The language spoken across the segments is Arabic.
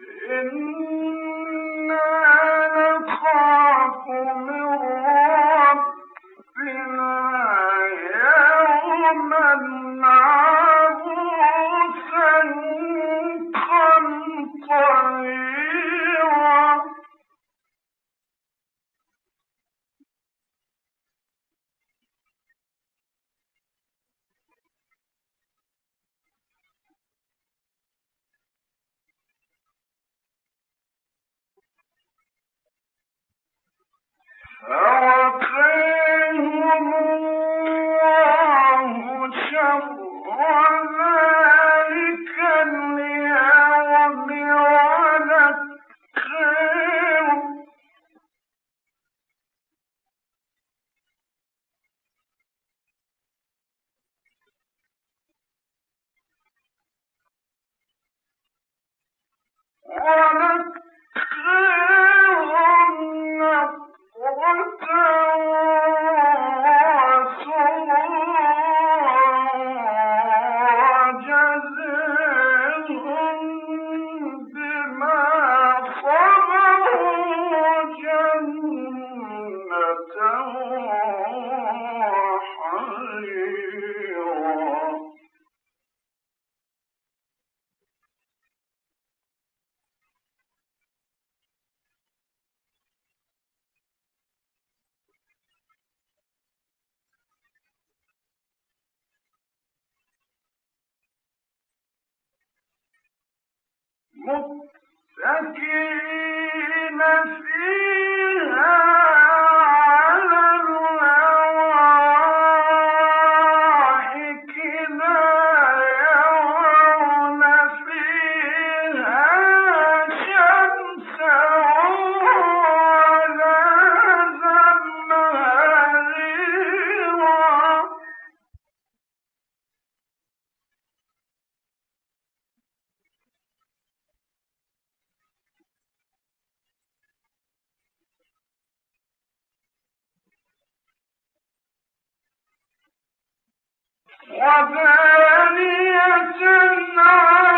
إن Oh, متكئين وثانية عن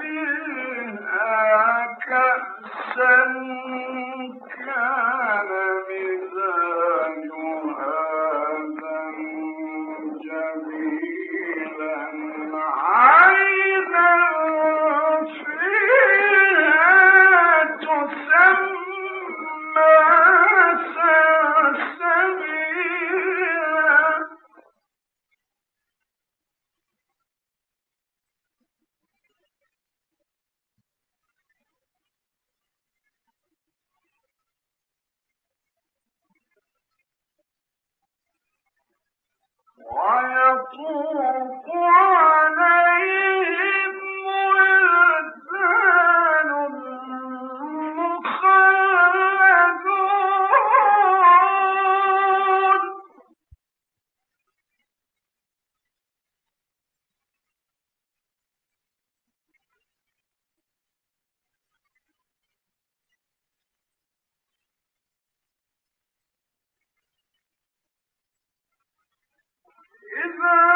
فيها كأسا كان من وَفَاكِهَةٍ Christmas!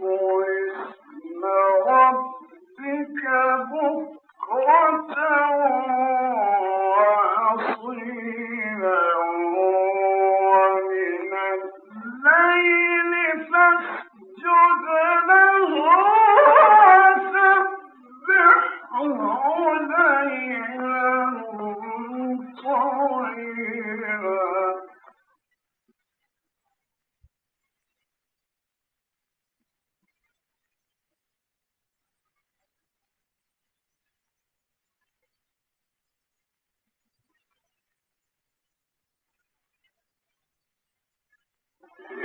voice now.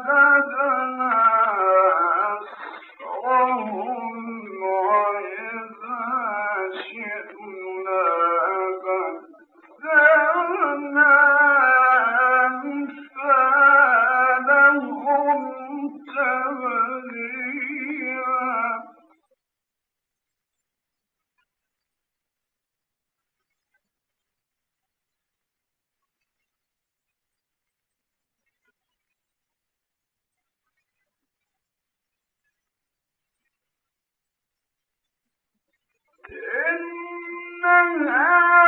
خلقناهم وشهدنا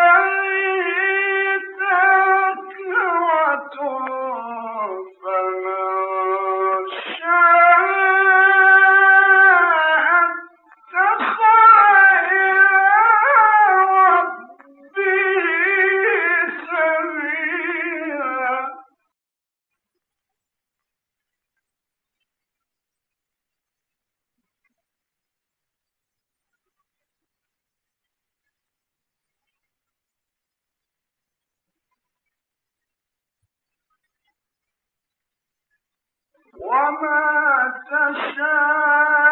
وما تشاء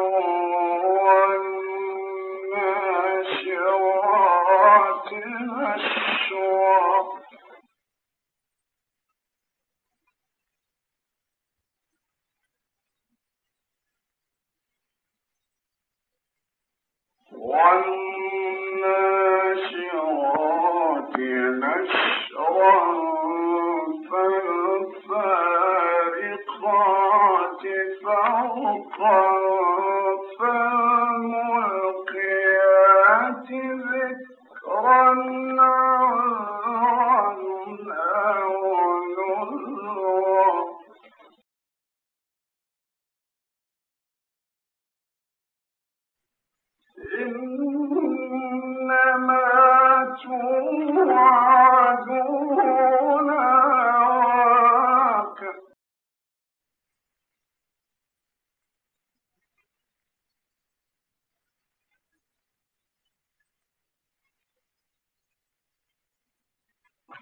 والناشرات نشرا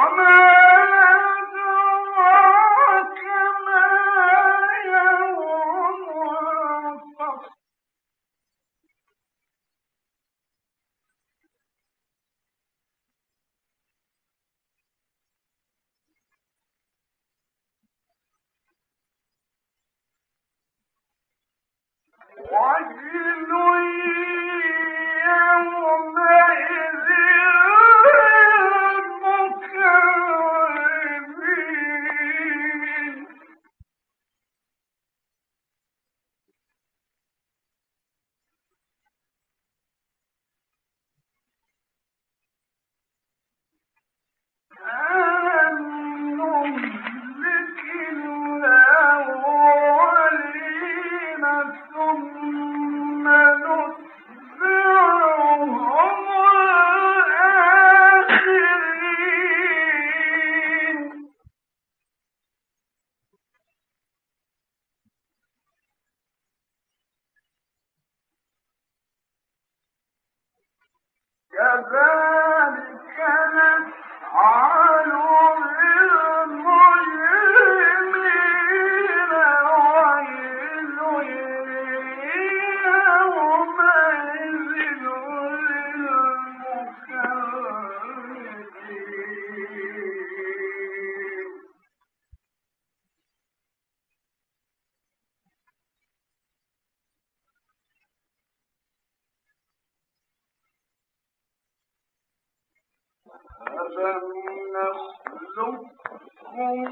وما كذلك فإذا صدق الله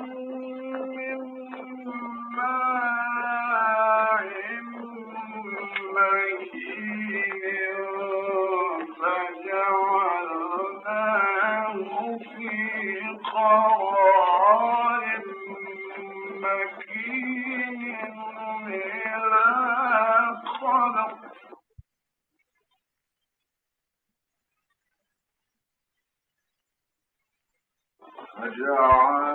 العظيم